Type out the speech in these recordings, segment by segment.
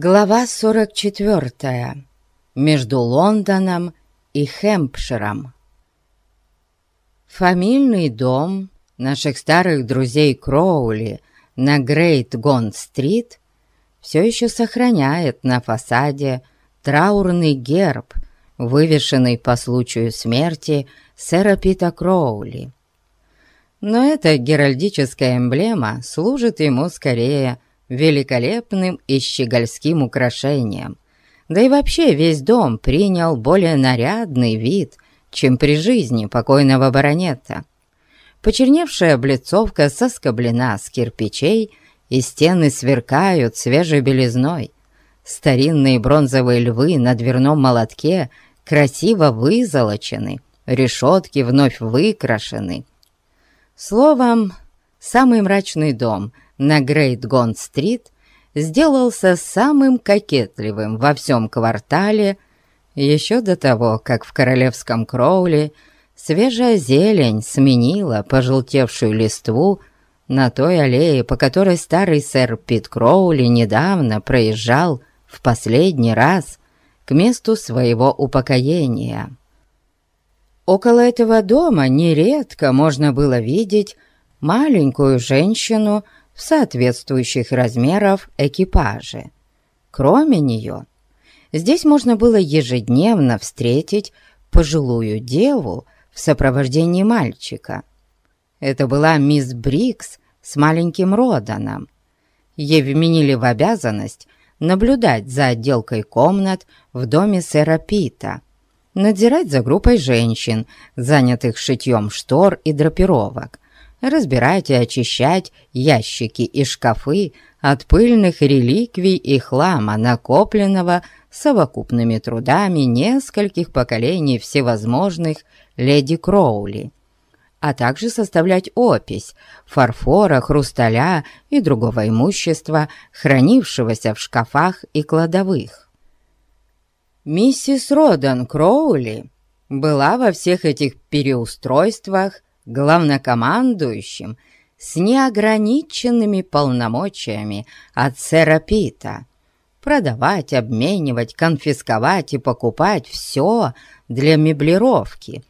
Глава 44. Между Лондоном и Хэмпширом. Фамильный дом наших старых друзей Кроули на Грейт Гонд-стрит все еще сохраняет на фасаде траурный герб, вывешенный по случаю смерти сэра Пита Кроули. Но эта геральдическая эмблема служит ему скорее великолепным и щегольским украшением. Да и вообще весь дом принял более нарядный вид, чем при жизни покойного баронета. Почерневшая облицовка соскоблена с кирпичей, и стены сверкают свежей белизной. Старинные бронзовые львы на дверном молотке красиво вызолочены, решетки вновь выкрашены. Словом, самый мрачный дом — на Грейт-Гонд-стрит сделался самым кокетливым во всем квартале еще до того, как в королевском Кроуле свежая зелень сменила пожелтевшую листву на той аллее, по которой старый сэр Пит Кроули недавно проезжал в последний раз к месту своего упокоения. Около этого дома нередко можно было видеть маленькую женщину в соответствующих размеров экипаже. Кроме нее, здесь можно было ежедневно встретить пожилую деву в сопровождении мальчика. Это была мисс Брикс с маленьким Роданом. Ей вменили в обязанность наблюдать за отделкой комнат в доме сэра Пита, надзирать за группой женщин, занятых шитьем штор и драпировок, разбирать и очищать ящики и шкафы от пыльных реликвий и хлама, накопленного совокупными трудами нескольких поколений всевозможных леди Кроули, а также составлять опись фарфора, хрусталя и другого имущества, хранившегося в шкафах и кладовых. Миссис Родан Кроули была во всех этих переустройствах главнокомандующим с неограниченными полномочиями от сэра Пита. Продавать, обменивать, конфисковать и покупать все для меблировки.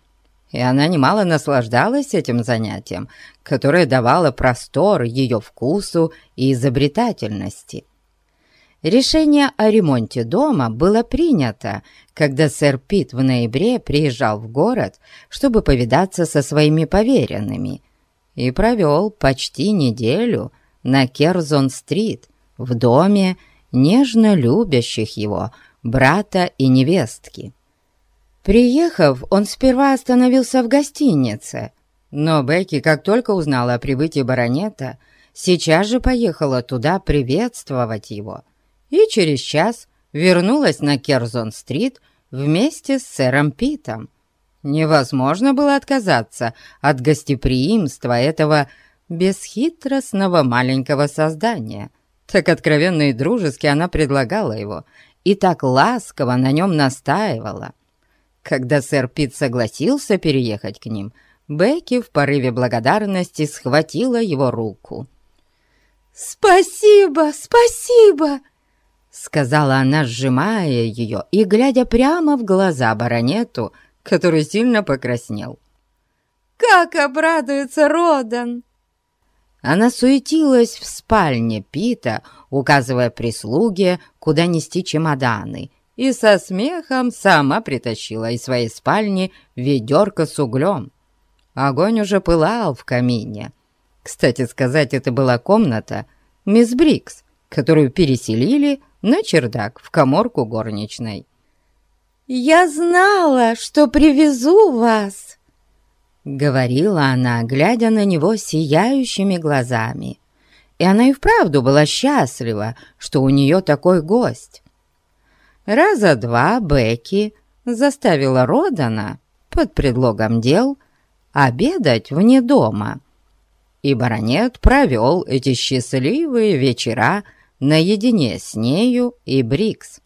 И она немало наслаждалась этим занятием, которое давало простор ее вкусу и изобретательности. Решение о ремонте дома было принято, когда сэр Пит в ноябре приезжал в город, чтобы повидаться со своими поверенными, и провел почти неделю на Керзон-стрит в доме нежно любящих его брата и невестки. Приехав, он сперва остановился в гостинице, но Бекки, как только узнала о прибытии баронета, сейчас же поехала туда приветствовать его – и через час вернулась на Керзон-стрит вместе с сэром Питом. Невозможно было отказаться от гостеприимства этого бесхитростного маленького создания. Так откровенно и дружески она предлагала его и так ласково на нем настаивала. Когда сэр Пит согласился переехать к ним, Бекки в порыве благодарности схватила его руку. «Спасибо, спасибо!» Сказала она, сжимая ее и глядя прямо в глаза баронету, который сильно покраснел. «Как обрадуется Родан!» Она суетилась в спальне Пита, указывая прислуге, куда нести чемоданы, и со смехом сама притащила из своей спальни ведерко с углем. Огонь уже пылал в камине. Кстати сказать, это была комната мисс Брикс, которую переселили на чердак в коморку горничной. «Я знала, что привезу вас!» Говорила она, глядя на него сияющими глазами. И она и вправду была счастлива, что у нее такой гость. Раза два Бекки заставила Родана под предлогом дел обедать вне дома. И баронет провел эти счастливые вечера наедине с нею и Брикс.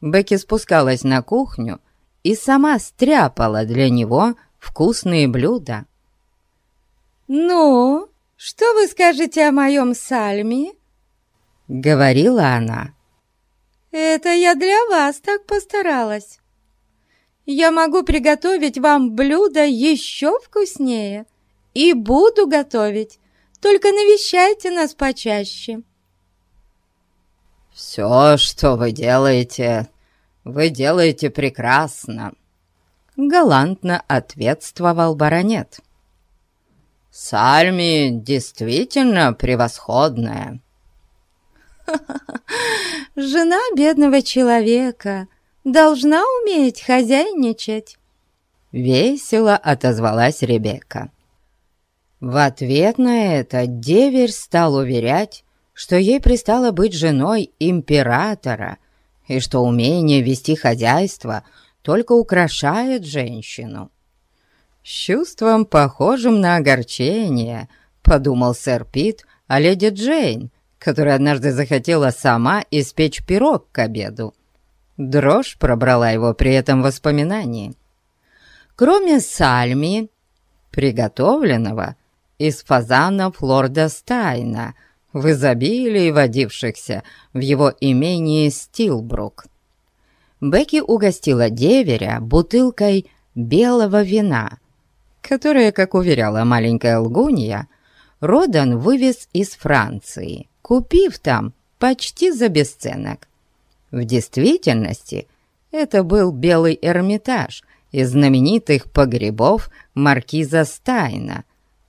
Бекки спускалась на кухню и сама стряпала для него вкусные блюда. «Ну, что вы скажете о моем сальме?» — говорила она. Это я для вас так постаралась. Я могу приготовить вам блюдо еще вкуснее. И буду готовить. Только навещайте нас почаще. «Все, что вы делаете, вы делаете прекрасно», — галантно ответствовал баронет. «Сальми действительно превосходная». «Жена бедного человека должна уметь хозяйничать», — весело отозвалась Ребекка. В ответ на это деверь стал уверять, что ей пристало быть женой императора и что умение вести хозяйство только украшает женщину. С чувством, похожим на огорчение, подумал сэр Пит о леди Джейн, которая однажды захотела сама испечь пирог к обеду. Дрожь пробрала его при этом воспоминании. Кроме сальми, приготовленного из фазанов лорда Стайна, в изобилии водившихся в его имении Стилбрук. Бекки угостила деверя бутылкой белого вина, которое, как уверяла маленькая лгунья, Родан вывез из Франции, купив там почти за бесценок. В действительности это был белый Эрмитаж из знаменитых погребов маркиза Стайна.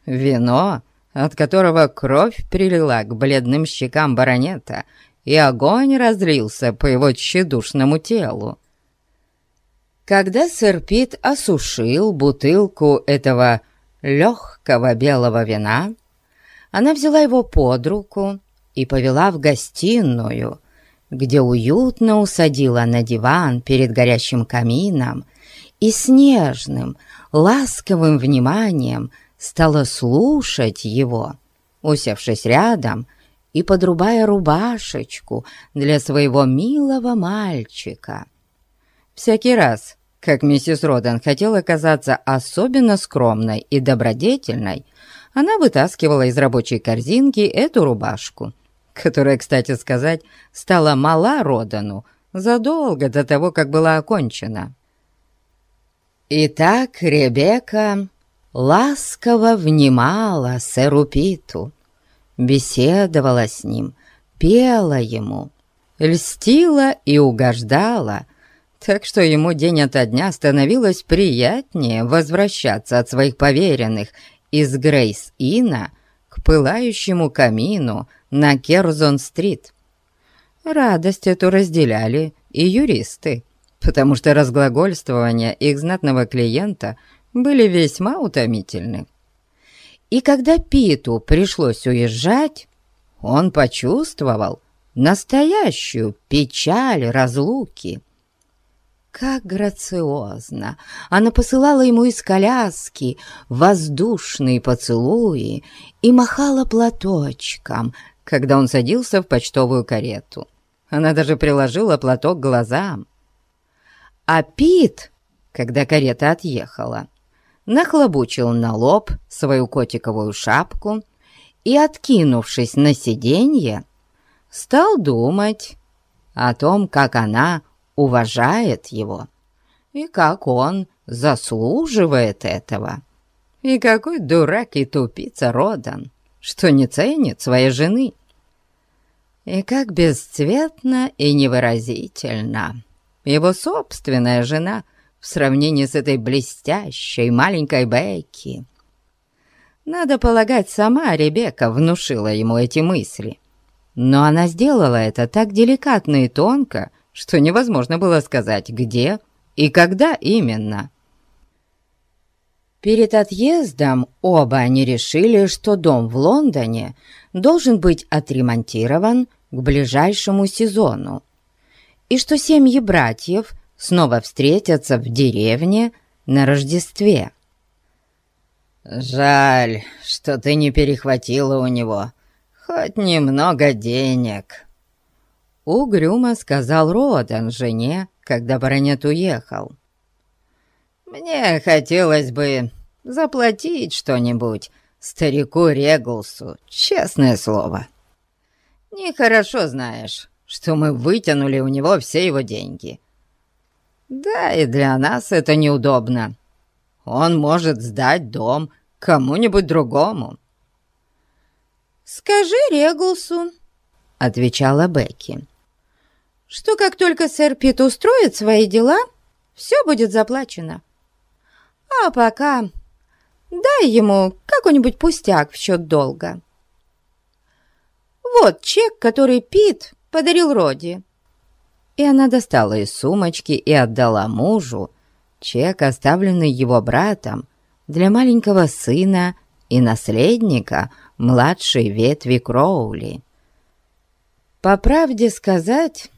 Вино, от которого кровь прилила к бледным щекам баронета, и огонь разлился по его тщедушному телу. Когда сэр Пит осушил бутылку этого легкого белого вина, она взяла его под руку и повела в гостиную, где уютно усадила на диван перед горящим камином и с нежным, ласковым вниманием стала слушать его, усевшись рядом и подрубая рубашечку для своего милого мальчика. Всякий раз, как миссис Родан хотела казаться особенно скромной и добродетельной, она вытаскивала из рабочей корзинки эту рубашку — которая, кстати сказать, стала мала Родану задолго до того, как была окончена. Итак, Ребекка ласково внимала сэру Питу, беседовала с ним, пела ему, льстила и угождала, так что ему день ото дня становилось приятнее возвращаться от своих поверенных из Грейс-Ина к пылающему камину на Керзон-стрит. Радость эту разделяли и юристы, потому что разглагольствования их знатного клиента были весьма утомительны. И когда Питу пришлось уезжать, он почувствовал настоящую печаль разлуки. Как грациозно она посылала ему из коляски воздушные поцелуи и махала платочком, когда он садился в почтовую карету. Она даже приложила платок к глазам. А Пит, когда карета отъехала, нахлобучил на лоб свою котиковую шапку и, откинувшись на сиденье, стал думать о том, как она уважает его и как он заслуживает этого. И какой дурак и тупица Родан, что не ценит своей жены. И как бесцветно и невыразительно его собственная жена в сравнении с этой блестящей маленькой Бекки. Надо полагать, сама Ребекка внушила ему эти мысли. Но она сделала это так деликатно и тонко, что невозможно было сказать, где и когда именно. Перед отъездом оба они решили, что дом в Лондоне должен быть отремонтирован к ближайшему сезону, и что семьи братьев снова встретятся в деревне на Рождестве. «Жаль, что ты не перехватила у него хоть немного денег», Угрюмо сказал Родан жене, когда баронет уехал. «Мне хотелось бы заплатить что-нибудь старику Регулсу, честное слово. Нехорошо знаешь, что мы вытянули у него все его деньги. Да и для нас это неудобно. Он может сдать дом кому-нибудь другому». «Скажи Регулсу», — отвечала Бекки, «что как только сэр Пит устроит свои дела, все будет заплачено. А пока дай ему какой-нибудь пустяк в счет долга. Вот чек, который Пит подарил Роди». И она достала из сумочки и отдала мужу чек, оставленный его братом, для маленького сына и наследника младшей ветви Кроули. По правде сказать,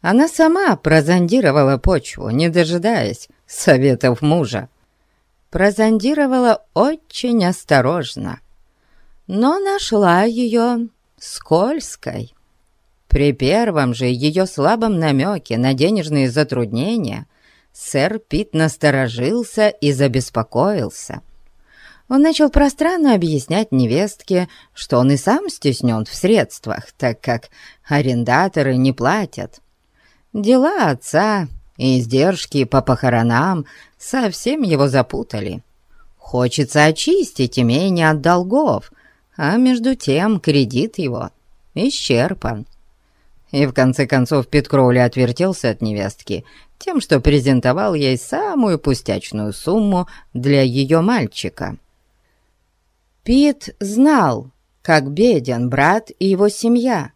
она сама прозондировала почву, не дожидаясь советов мужа. Прозондировала очень осторожно, но нашла ее скользкой. При первом же ее слабом намеке на денежные затруднения сэр Пит насторожился и забеспокоился. Он начал пространно объяснять невестке, что он и сам стеснен в средствах, так как арендаторы не платят. Дела отца и издержки по похоронам совсем его запутали. Хочется очистить имение от долгов, а между тем кредит его исчерпан. И в конце концов Пит Кроули отвертелся от невестки тем, что презентовал ей самую пустячную сумму для ее мальчика. Пит знал, как беден брат и его семья.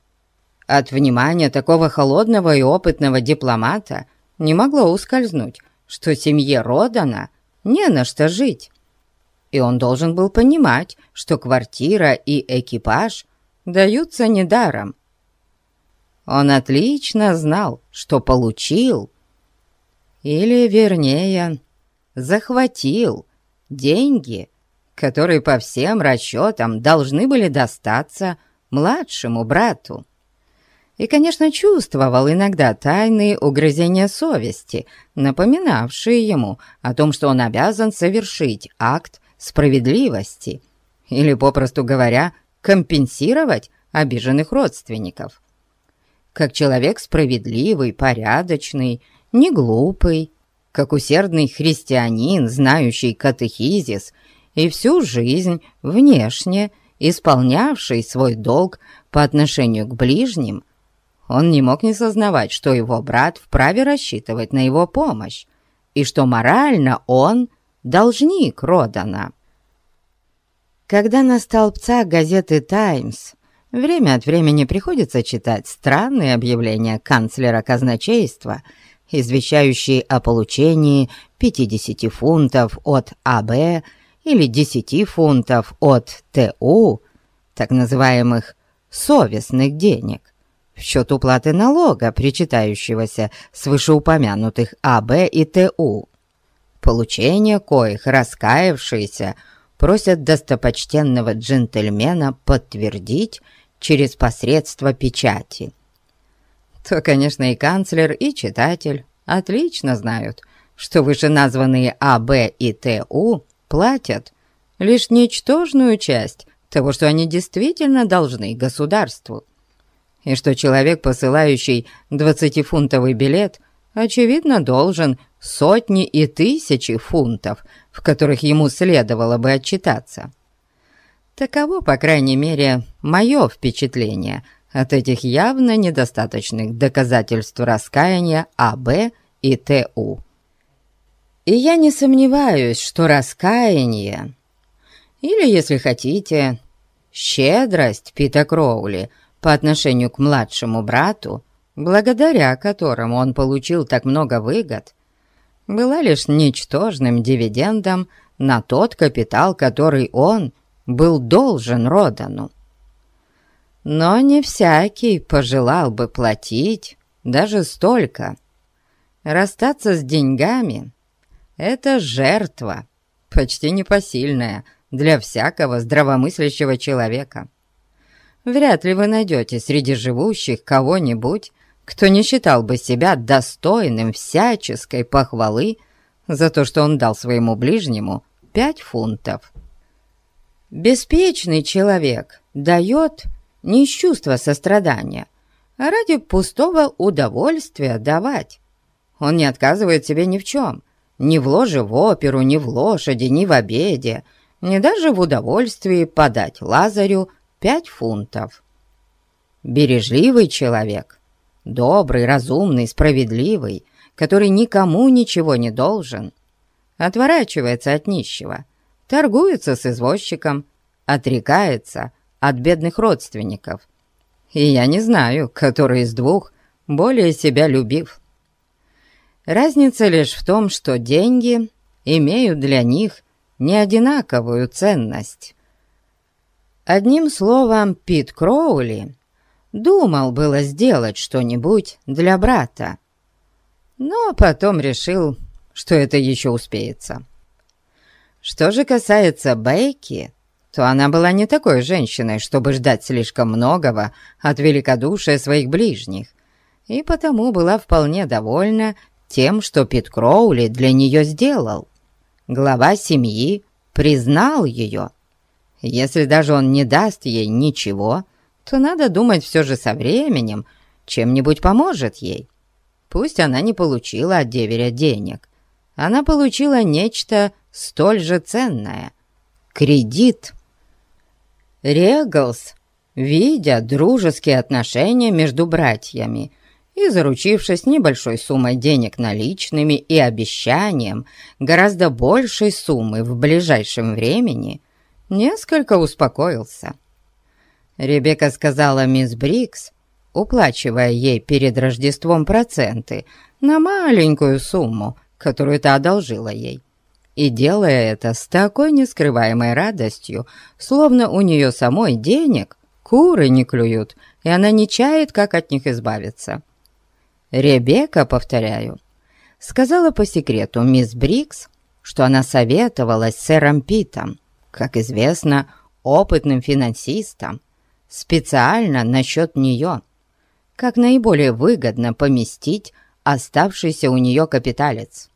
От внимания такого холодного и опытного дипломата не могло ускользнуть, что семье Родана не на что жить. И он должен был понимать, что квартира и экипаж даются недаром. Он отлично знал, что получил или, вернее, захватил деньги, которые по всем расчетам должны были достаться младшему брату. И, конечно, чувствовал иногда тайные угрызения совести, напоминавшие ему о том, что он обязан совершить акт справедливости или, попросту говоря, компенсировать обиженных родственников. Как человек справедливый, порядочный не глупый, как усердный христианин, знающий катехизис и всю жизнь внешне исполнявший свой долг по отношению к ближним, он не мог не сознавать, что его брат вправе рассчитывать на его помощь и что морально он должник Родана. Когда на столбцах газеты «Таймс» время от времени приходится читать странные объявления канцлера казначейства – извещающий о получении 50 фунтов от АБ или 10 фунтов от ТУ, так называемых «совестных денег», в счет уплаты налога, причитающегося с вышеупомянутых АБ и ТУ, получение коих раскаявшиеся просят достопочтенного джентльмена подтвердить через посредство печати. То, конечно, и канцлер, и читатель отлично знают, что вышеназванные А, Б и ТУ платят лишь ничтожную часть того, что они действительно должны государству, и что человек, посылающий двадцатифунтовый билет, очевидно, должен сотни и тысячи фунтов, в которых ему следовало бы отчитаться. Таково, по крайней мере, мое впечатление – от этих явно недостаточных доказательств раскаяния АБ и ТУ. И я не сомневаюсь, что раскаяние, или, если хотите, щедрость Пита Кроули по отношению к младшему брату, благодаря которому он получил так много выгод, была лишь ничтожным дивидендом на тот капитал, который он был должен Родану. Но не всякий пожелал бы платить даже столько. Расстаться с деньгами — это жертва, почти непосильная для всякого здравомыслящего человека. Вряд ли вы найдете среди живущих кого-нибудь, кто не считал бы себя достойным всяческой похвалы за то, что он дал своему ближнему пять фунтов. Беспечный человек дает не из чувства сострадания, а ради пустого удовольствия давать. Он не отказывает себе ни в чем, ни в ложе в оперу, ни в лошади, ни в обеде, ни даже в удовольствии подать Лазарю пять фунтов. Бережливый человек, добрый, разумный, справедливый, который никому ничего не должен, отворачивается от нищего, торгуется с извозчиком, отрекается от бедных родственников. И я не знаю, который из двух более себя любив. Разница лишь в том, что деньги имеют для них не одинаковую ценность. Одним словом, Пит Кроули думал было сделать что-нибудь для брата, но потом решил, что это еще успеется. Что же касается Бейки, то она была не такой женщиной, чтобы ждать слишком многого от великодушия своих ближних, и потому была вполне довольна тем, что Пит Кроули для нее сделал. Глава семьи признал ее. Если даже он не даст ей ничего, то надо думать все же со временем, чем-нибудь поможет ей. Пусть она не получила от деверя денег, она получила нечто столь же ценное — кредит. Регалс, видя дружеские отношения между братьями и заручившись небольшой суммой денег наличными и обещанием гораздо большей суммы в ближайшем времени, несколько успокоился. Ребекка сказала мисс Брикс, уплачивая ей перед Рождеством проценты на маленькую сумму, которую та одолжила ей, и делая это с такой нескрываемой радостью, словно у нее самой денег куры не клюют, и она не чает, как от них избавиться. Ребекка, повторяю, сказала по секрету мисс Брикс, что она советовалась с сэром Питом, как известно, опытным финансистом, специально насчет нее, как наиболее выгодно поместить оставшийся у нее капиталец.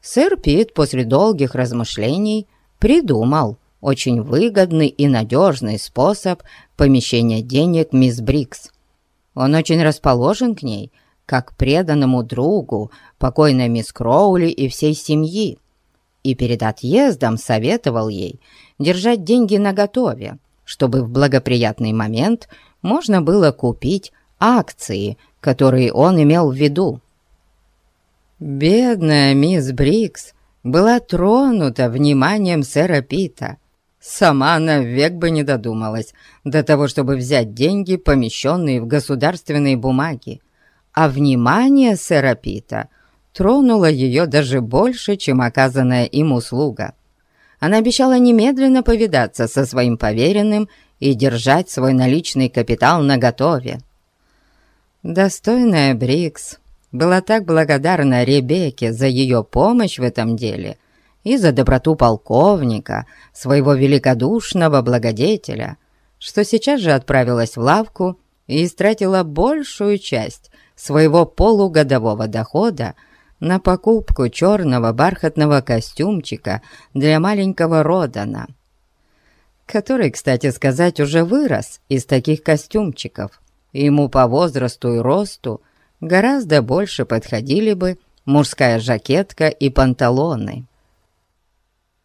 Сэр Пит после долгих размышлений придумал очень выгодный и надежный способ помещения денег мисс Брикс. Он очень расположен к ней как преданному другу покойной мисс Кроули и всей семьи, и перед отъездом советовал ей держать деньги наготове, чтобы в благоприятный момент можно было купить акции, которые он имел в виду. Бедная мисс Брикс была тронута вниманием сэра Пита. Сама она век бы не додумалась до того, чтобы взять деньги, помещенные в государственные бумаги, а внимание сэра Пита тронуло ее даже больше, чем оказанная им услуга. Она обещала немедленно повидаться со своим поверенным и держать свой наличный капитал наготове. Достойная Брикс была так благодарна Ребекке за ее помощь в этом деле и за доброту полковника, своего великодушного благодетеля, что сейчас же отправилась в лавку и истратила большую часть своего полугодового дохода на покупку черного бархатного костюмчика для маленького Родана, который, кстати сказать, уже вырос из таких костюмчиков. Ему по возрасту и росту гораздо больше подходили бы мужская жакетка и панталоны.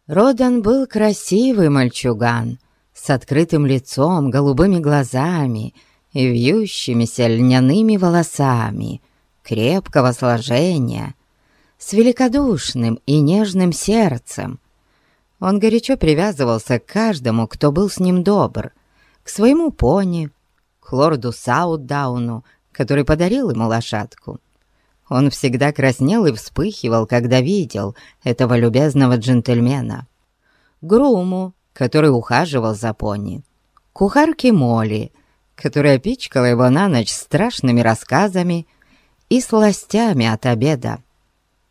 Родан был красивый мальчуган, с открытым лицом, голубыми глазами и вьющимися льняными волосами, крепкого сложения, с великодушным и нежным сердцем. Он горячо привязывался к каждому, кто был с ним добр, к своему пони, к лорду Саутдауну, который подарил ему лошадку. Он всегда краснел и вспыхивал, когда видел этого любезного джентльмена. Груму, который ухаживал за пони, кухарке Молли, которая пичкала его на ночь страшными рассказами и сластями от обеда,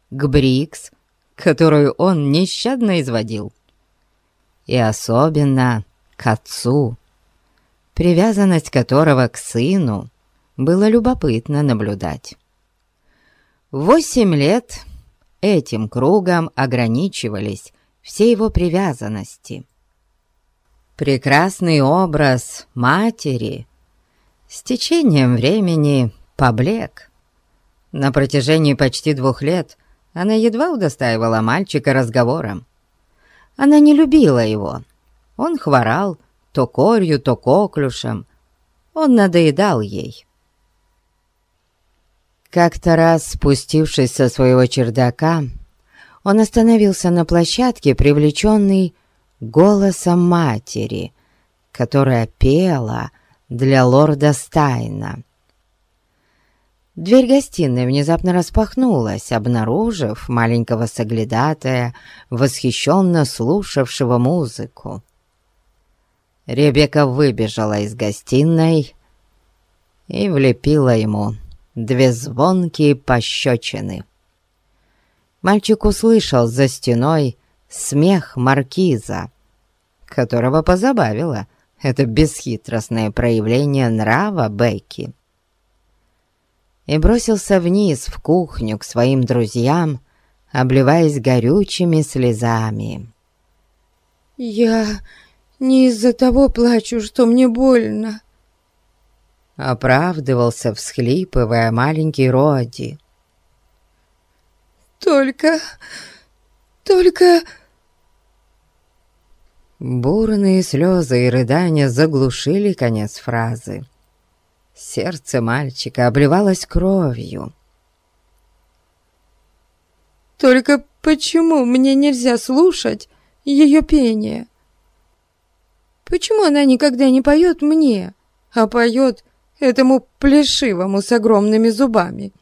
к Брикс, которую он нещадно изводил, и особенно к отцу, привязанность которого к сыну было любопытно наблюдать. Восемь лет этим кругом ограничивались все его привязанности. Прекрасный образ матери — с течением времени поблек. На протяжении почти двух лет она едва удостаивала мальчика разговором. Она не любила его. Он хворал то корью, то коклюшем. Он надоедал ей. Как-то раз, спустившись со своего чердака, он остановился на площадке, привлеченный голосом матери, которая пела для лорда Стайна. Дверь гостиной внезапно распахнулась, обнаружив маленького соглядатая, восхищенно слушавшего музыку. Ребекка выбежала из гостиной и влепила ему две звонкие пощечины. Мальчик услышал за стеной смех маркиза, которого позабавило это бесхитростное проявление нрава Бекки и бросился вниз в кухню к своим друзьям, обливаясь горючими слезами. «Я не из-за того плачу, что мне больно», — оправдывался, всхлипывая маленький Роди. «Только... только...» Бурные слезы и рыдания заглушили конец фразы. Сердце мальчика обливалось кровью. «Только почему мне нельзя слушать ее пение? Почему она никогда не поет мне, а поет этому плешивому с огромными зубами?»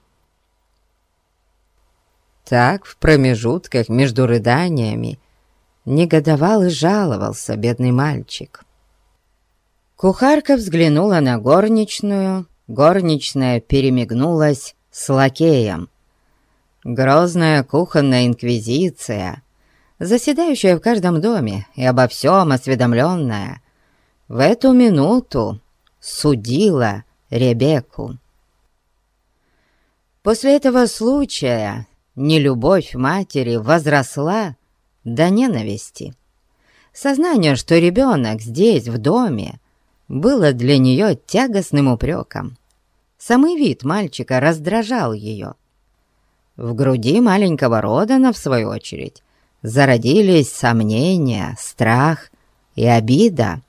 Так в промежутках между рыданиями негодовал и жаловался бедный мальчик. Кухарка взглянула на горничную, горничная перемигнулась с лакеем. Грозная кухонная инквизиция, заседающая в каждом доме и обо всем осведомленная, в эту минуту судила Ребекку. После этого случая нелюбовь матери возросла до ненависти. Сознание, что ребенок здесь, в доме, было для нее тягостным упреком. Самый вид мальчика раздражал ее. В груди маленького Родана, в свою очередь, зародились сомнения, страх и обида.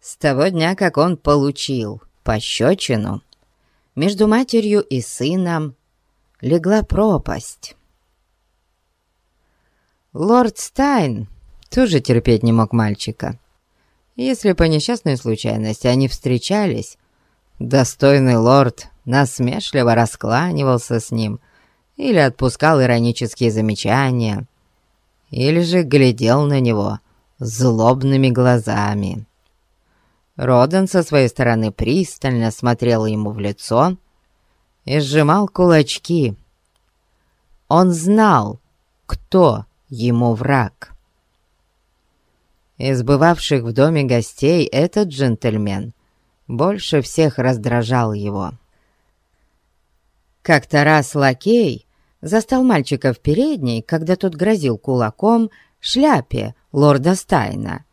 С того дня, как он получил пощечину, между матерью и сыном легла пропасть. Лорд Стайн тоже терпеть не мог мальчика. Если по несчастной случайности они встречались, достойный лорд насмешливо раскланивался с ним или отпускал иронические замечания, или же глядел на него злобными глазами. Родан со своей стороны пристально смотрел ему в лицо и сжимал кулачки. Он знал, кто ему враг. Из бывавших в доме гостей этот джентльмен больше всех раздражал его. Как-то раз лакей застал мальчика в передней, когда тот грозил кулаком шляпе лорда Стайна.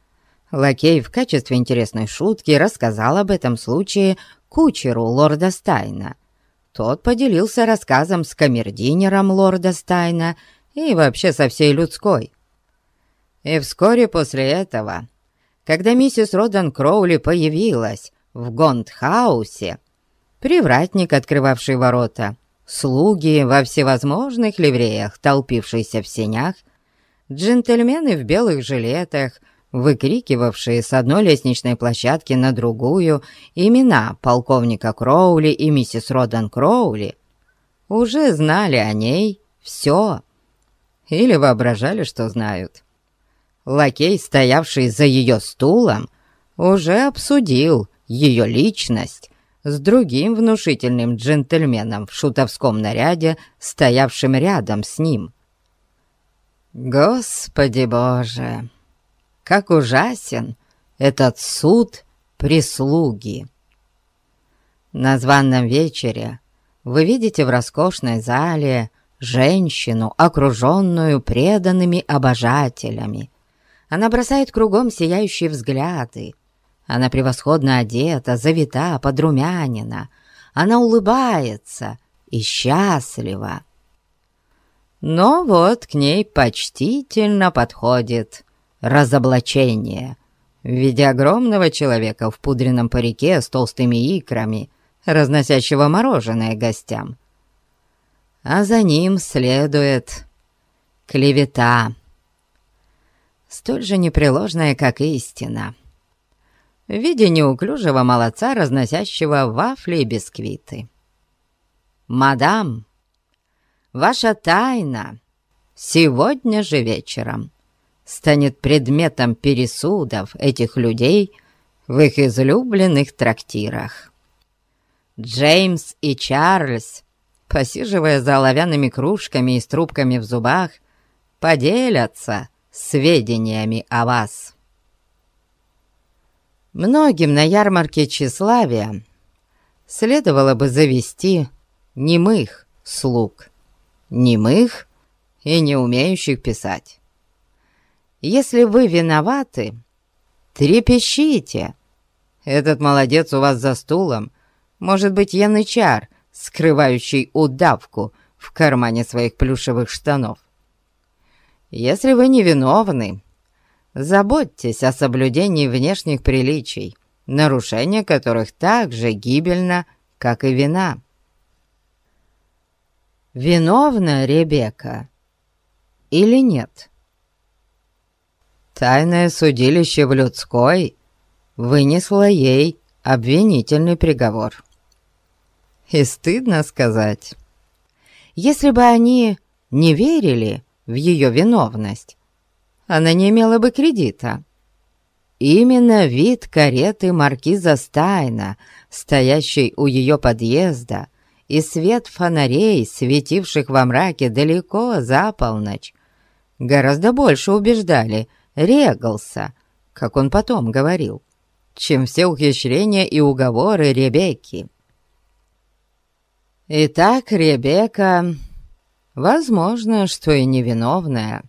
Лакей в качестве интересной шутки рассказал об этом случае кучеру лорда Стайна. Тот поделился рассказом с камердинером лорда Стайна и вообще со всей людской. И вскоре после этого, когда миссис Родан Кроули появилась в Гондхаусе, привратник, открывавший ворота, слуги во всевозможных ливреях, толпившиеся в сенях, джентльмены в белых жилетах, выкрикивавшие с одной лестничной площадки на другую имена полковника Кроули и миссис Родан Кроули, уже знали о ней все или воображали, что знают. Лакей, стоявший за ее стулом, уже обсудил ее личность с другим внушительным джентльменом в шутовском наряде, стоявшим рядом с ним. Господи Боже, как ужасен этот суд прислуги! На званном вечере вы видите в роскошной зале женщину, окруженную преданными обожателями, она бросает кругом сияющие взгляды. Она превосходно одета, завита, подрумянина. Она улыбается и счастлива. Но вот к ней почтительно подходит разоблачение в виде огромного человека в пудренном парике с толстыми икрами, разносящего мороженое гостям. А за ним следует клевета, столь же непреложная, как истина в виде неуклюжего молодца, разносящего вафли и бисквиты. «Мадам, ваша тайна сегодня же вечером станет предметом пересудов этих людей в их излюбленных трактирах. Джеймс и Чарльз, посиживая за оловянными кружками и с трубками в зубах, поделятся сведениями о вас». Многим на ярмарке тщеславия следовало бы завести немых слуг, немых и не умеющих писать. Если вы виноваты, трепещите. Этот молодец у вас за стулом может быть янычар, скрывающий удавку в кармане своих плюшевых штанов. Если вы невиновны, Заботьтесь о соблюдении внешних приличий, нарушение которых так же гибельно, как и вина. Виновна Ребекка или нет? Тайное судилище в людской вынесло ей обвинительный приговор. И стыдно сказать, если бы они не верили в ее виновность, она не имела бы кредита. Именно вид кареты маркиза Стайна, стоящей у ее подъезда, и свет фонарей, светивших во мраке далеко за полночь, гораздо больше убеждали Регалса, как он потом говорил, чем все ухищрения и уговоры Ребекки. Итак, Ребекка, возможно, что и невиновная,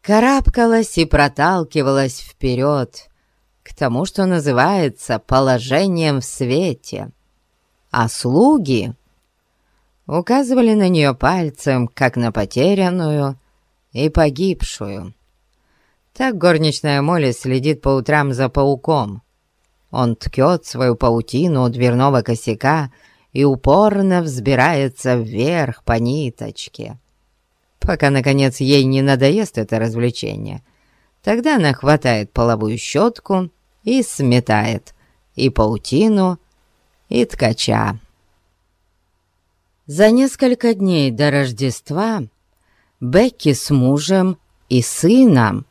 карабкалась и проталкивалась вперед к тому, что называется положением в свете, а слуги указывали на нее пальцем, как на потерянную и погибшую. Так горничная Молли следит по утрам за пауком. Он ткет свою паутину у дверного косяка и упорно взбирается вверх по ниточке пока, наконец, ей не надоест это развлечение. Тогда она хватает половую щетку и сметает и паутину, и ткача. За несколько дней до Рождества Бекки с мужем и сыном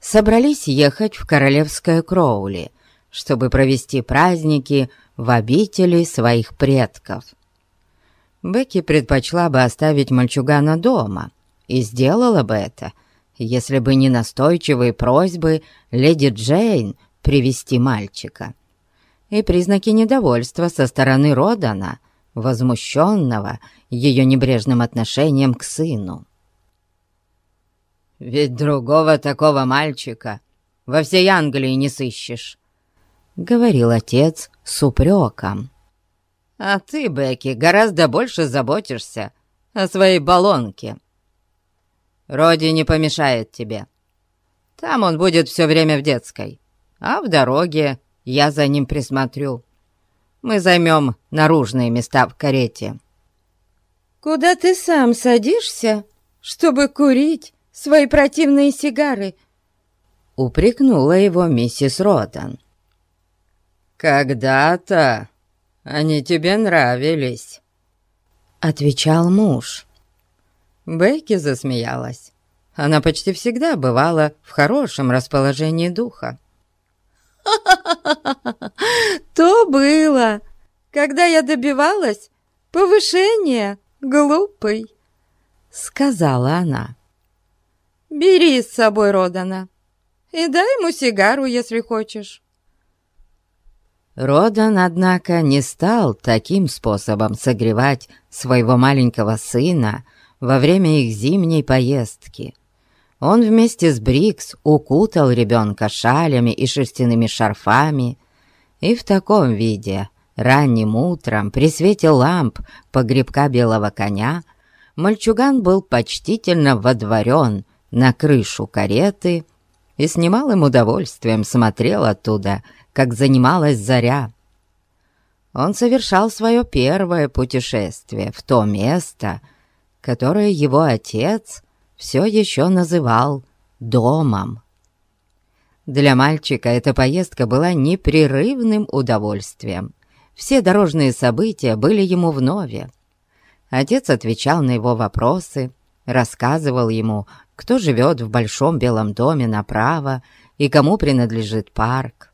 собрались ехать в Королевское Кроули, чтобы провести праздники в обители своих предков. Бекки предпочла бы оставить мальчугана дома — и сделала бы это, если бы не настойчивые просьбы леди Джейн привести мальчика. И признаки недовольства со стороны Родана, возмущенного ее небрежным отношением к сыну. «Ведь другого такого мальчика во всей Англии не сыщешь», — говорил отец с упреком. «А ты, Бекки, гораздо больше заботишься о своей баллонке». Роди не помешает тебе. Там он будет все время в детской, а в дороге я за ним присмотрю. Мы займем наружные места в карете». «Куда ты сам садишься, чтобы курить свои противные сигары?» Упрекнула его миссис Родан. «Когда-то они тебе нравились», — отвечал муж. Бейки засмеялась. Она почти всегда бывала в хорошем расположении духа. То было, когда я добивалась повышения, глупый!» Сказала она. «Бери с собой Родана и дай ему сигару, если хочешь». Родан, однако, не стал таким способом согревать своего маленького сына, во время их зимней поездки. Он вместе с Брикс укутал ребенка шалями и шерстяными шарфами, и в таком виде ранним утром при свете ламп погребка белого коня мальчуган был почтительно водворен на крышу кареты и с немалым удовольствием смотрел оттуда, как занималась заря. Он совершал свое первое путешествие в то место, которое его отец все еще называл домом. Для мальчика эта поездка была непрерывным удовольствием. Все дорожные события были ему вновь. Отец отвечал на его вопросы, рассказывал ему, кто живет в большом белом доме направо и кому принадлежит парк.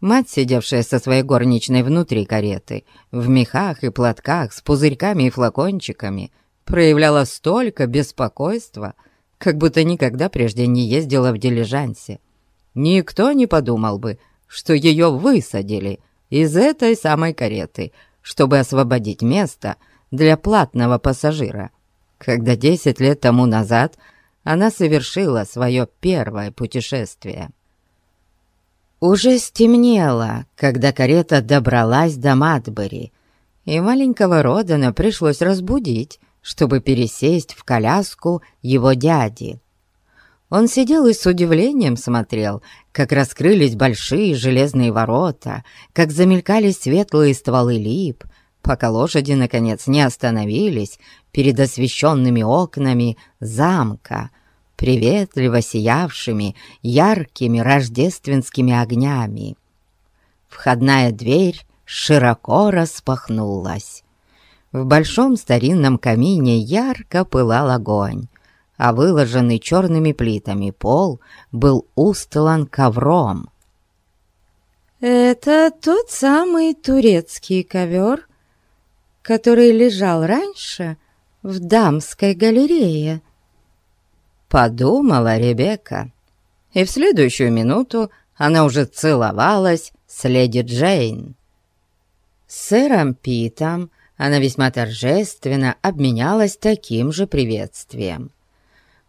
Мать, сидевшая со своей горничной внутри кареты, в мехах и платках, с пузырьками и флакончиками, проявляла столько беспокойства, как будто никогда прежде не ездила в дилижансе. Никто не подумал бы, что ее высадили из этой самой кареты, чтобы освободить место для платного пассажира, когда десять лет тому назад она совершила свое первое путешествие. Уже стемнело, когда карета добралась до Матбери, и маленького Родана пришлось разбудить, чтобы пересесть в коляску его дяди. Он сидел и с удивлением смотрел, как раскрылись большие железные ворота, как замелькали светлые стволы лип, пока лошади, наконец, не остановились перед освещенными окнами замка, приветливо сиявшими яркими рождественскими огнями. Входная дверь широко распахнулась. В большом старинном камине ярко пылал огонь, а выложенный черными плитами пол был устлан ковром. «Это тот самый турецкий ковер, который лежал раньше в дамской галерее», — подумала Ребекка. И в следующую минуту она уже целовалась с леди Джейн. С сэром Питом она весьма торжественно обменялась таким же приветствием.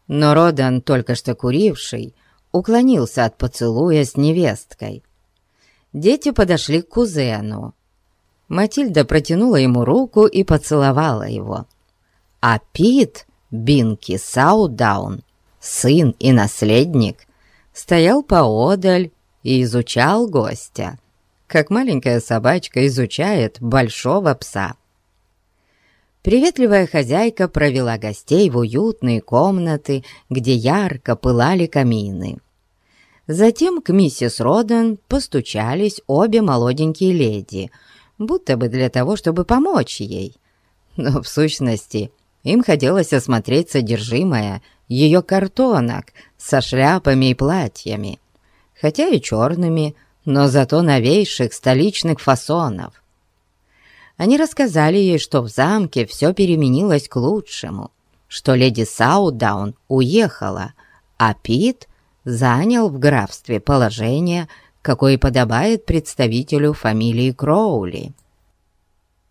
Но Родан, только что куривший, уклонился от поцелуя с невесткой. Дети подошли к кузену. Матильда протянула ему руку и поцеловала его. А Пит, Бинки Саудаун, сын и наследник, стоял поодаль и изучал гостя, как маленькая собачка изучает большого пса. Приветливая хозяйка провела гостей в уютные комнаты, где ярко пылали камины. Затем к миссис Роден постучались обе молоденькие леди, будто бы для того, чтобы помочь ей. Но в сущности им хотелось осмотреть содержимое ее картонок со шляпами и платьями, хотя и черными, но зато новейших столичных фасонов. Они рассказали ей, что в замке все переменилось к лучшему, что леди Саудаун уехала, а Пит занял в графстве положение, какое подобает представителю фамилии Кроули.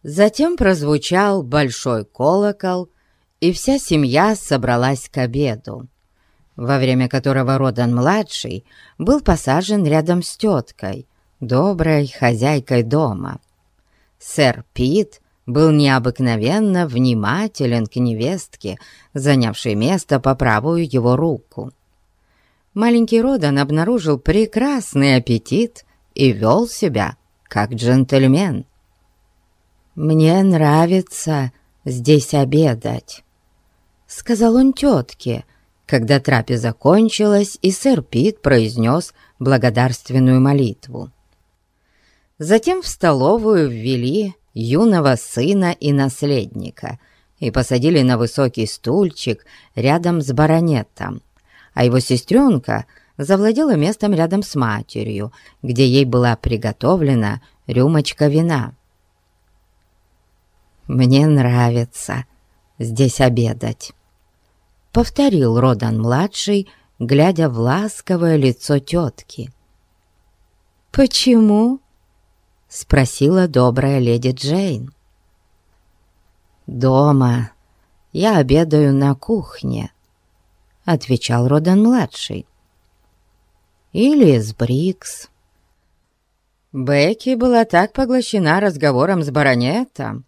Затем прозвучал большой колокол, и вся семья собралась к обеду, во время которого Родан-младший был посажен рядом с теткой, доброй хозяйкой дома. Сэр Пит был необыкновенно внимателен к невестке, занявшей место по правую его руку. Маленький Родан обнаружил прекрасный аппетит и вел себя как джентльмен. «Мне нравится здесь обедать», — сказал он тетке, когда трапеза кончилась, и сэр Пит произнес благодарственную молитву. Затем в столовую ввели юного сына и наследника и посадили на высокий стульчик рядом с баронетом, а его сестренка завладела местом рядом с матерью, где ей была приготовлена рюмочка вина. «Мне нравится здесь обедать», — повторил Родан-младший, глядя в ласковое лицо тетки. «Почему?» — спросила добрая леди Джейн. «Дома я обедаю на кухне, отвечал Родан-младший. «Или из Брикс». Бекки была так поглощена разговором с баронетом,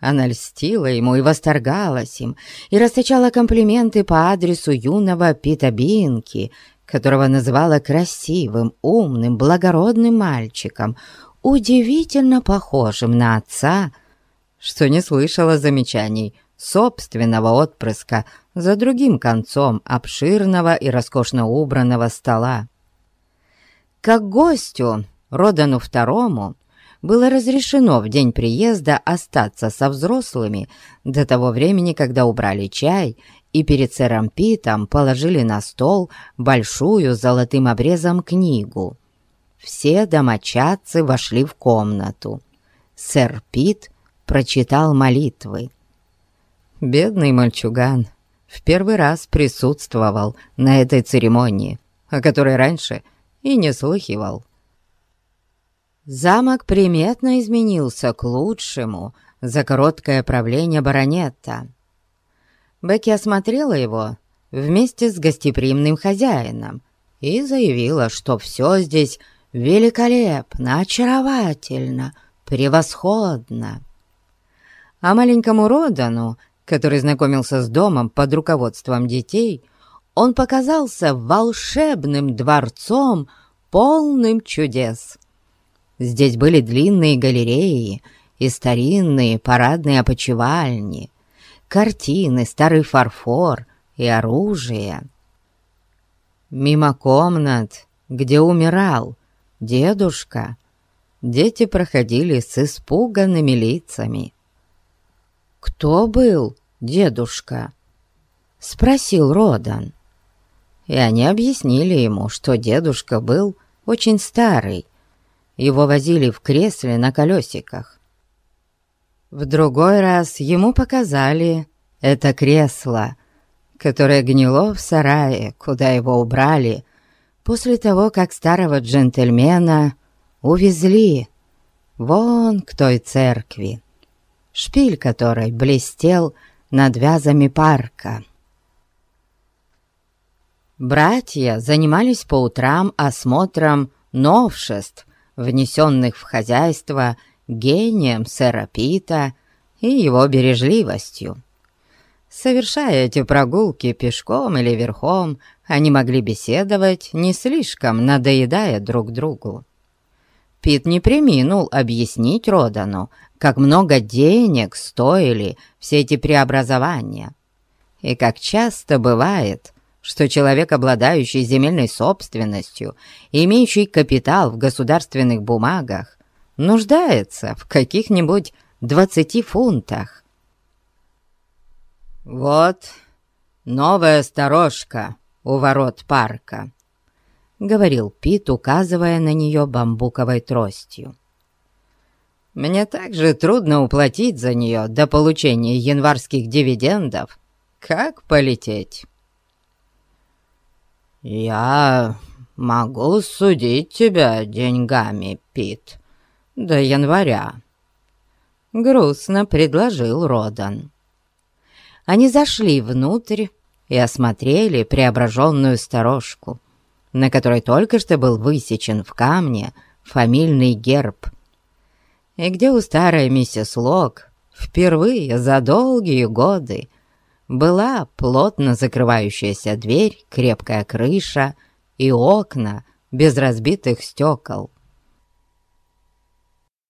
она льстила ему и восторгалась им, и расточала комплименты по адресу юного Пита которого называла красивым, умным, благородным мальчиком, удивительно похожим на отца, что не слышала замечаний собственного отпрыска за другим концом обширного и роскошно убранного стола. Как гостю, Родану второму, было разрешено в день приезда остаться со взрослыми до того времени, когда убрали чай и перед сэром Питом положили на стол большую золотым обрезом книгу. Все домочадцы вошли в комнату. Сэр Пит прочитал молитвы. Бедный мальчуган в первый раз присутствовал на этой церемонии, о которой раньше и не слыхивал. Замок приметно изменился к лучшему за короткое правление баронета. Бекки осмотрела его вместе с гостеприимным хозяином и заявила, что все здесь великолепно, очаровательно, превосходно. А маленькому Родану, который знакомился с домом под руководством детей, он показался волшебным дворцом, полным чудес. Здесь были длинные галереи и старинные парадные опочивальни, картины, старый фарфор и оружие. Мимо комнат, где умирал дедушка, дети проходили с испуганными лицами. «Кто был дедушка?» — спросил Родан. И они объяснили ему, что дедушка был очень старый, его возили в кресле на колесиках. В другой раз ему показали это кресло, которое гнило в сарае, куда его убрали, после того, как старого джентльмена увезли вон к той церкви, шпиль которой блестел над вязами парка. Братья занимались по утрам осмотром новшеств внесенных в хозяйство гением сэра Пита и его бережливостью. Совершая эти прогулки пешком или верхом, они могли беседовать, не слишком надоедая друг другу. Пит не приминул объяснить Родану, как много денег стоили все эти преобразования. И как часто бывает, что человек, обладающий земельной собственностью имеющий капитал в государственных бумагах, нуждается в каких-нибудь двадцати фунтах. «Вот новая сторожка у ворот парка», — говорил Пит, указывая на нее бамбуковой тростью. «Мне также трудно уплатить за нее до получения январских дивидендов, как полететь». «Я могу судить тебя деньгами, Пит, до января», — грустно предложил Родан. Они зашли внутрь и осмотрели преображенную сторожку, на которой только что был высечен в камне фамильный герб, и где у старой миссис Лок впервые за долгие годы была плотно закрывающаяся дверь, крепкая крыша и окна без разбитых стекол.